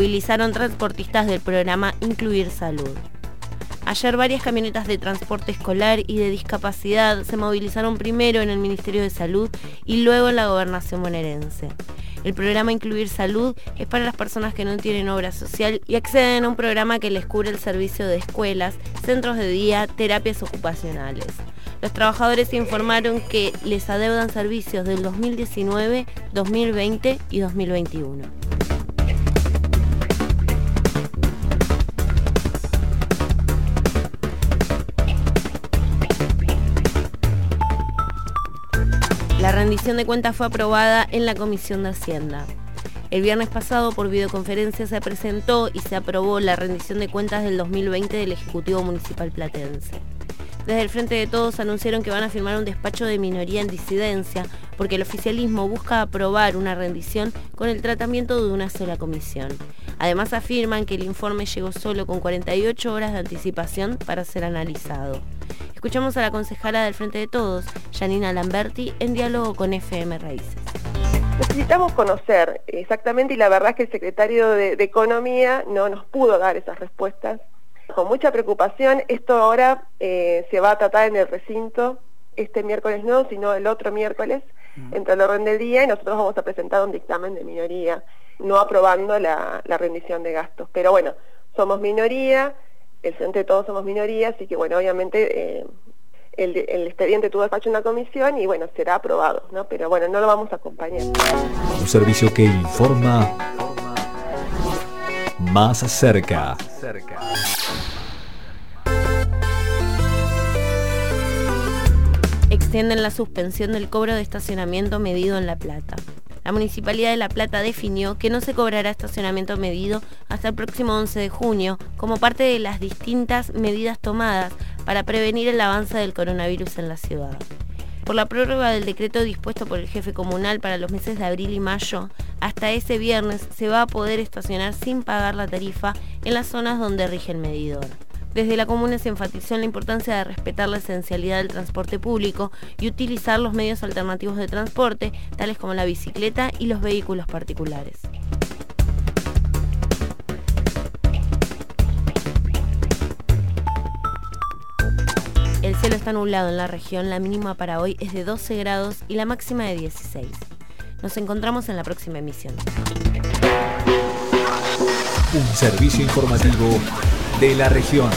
Movilizaron transportistas del programa Incluir Salud. Ayer varias camionetas de transporte escolar y de discapacidad se movilizaron primero en el Ministerio de Salud y luego en la gobernación bonaerense. El programa Incluir Salud es para las personas que no tienen obra social y acceden a un programa que les cubre el servicio de escuelas, centros de día, terapias ocupacionales. Los trabajadores informaron que les adeudan servicios del 2019, 2020 y 2021. Rendición de cuentas fue aprobada en la Comisión de Hacienda. El viernes pasado por videoconferencia se presentó y se aprobó la rendición de cuentas del 2020 del Ejecutivo Municipal Platense. Desde el Frente de Todos anunciaron que van a firmar un despacho de minoría en disidencia porque el oficialismo busca aprobar una rendición con el tratamiento de una sola comisión. Además afirman que el informe llegó solo con 48 horas de anticipación para ser analizado. Escuchamos a la concejala del Frente de Todos, Janina Lamberti, en diálogo con FM Raíces. Necesitamos conocer exactamente y la verdad es que el secretario de, Economía no nos pudo dar esas respuestas. Con mucha preocupación, esto ahora eh, se va a tratar en el recinto, este miércoles no, sino el otro miércoles, entre el orden del día y nosotros vamos a presentar un dictamen de minoría, no aprobando la rendición de gastos. Pero bueno, somos minoría, el Frente de Todos somos minoría, así que bueno, obviamente eh, el, expediente tuvo despacho en la comisión y bueno, será aprobado, ¿no? Pero bueno, no lo vamos a acompañar. Un servicio que informa más cerca. Extienden la suspensión del cobro de estacionamiento medido en La Plata. La Municipalidad de La Plata definió que no se cobrará estacionamiento medido hasta el próximo 11 de junio, como parte de las distintas medidas tomadas para prevenir el avance del coronavirus en la ciudad. Por la prórroga del decreto dispuesto por el jefe comunal para los meses de abril y mayo, hasta ese viernes se va a poder estacionar sin pagar la tarifa en las zonas donde rige el medidor. Desde la comuna se enfatizó en la importancia de respetar la esencialidad del transporte público y utilizar los medios alternativos de transporte, tales como la bicicleta y los vehículos particulares. El cielo está nublado en la región, la mínima para hoy es de 12 grados y la máxima de 16. Nos encontramos en la próxima emisión. Un servicio informativo de la región.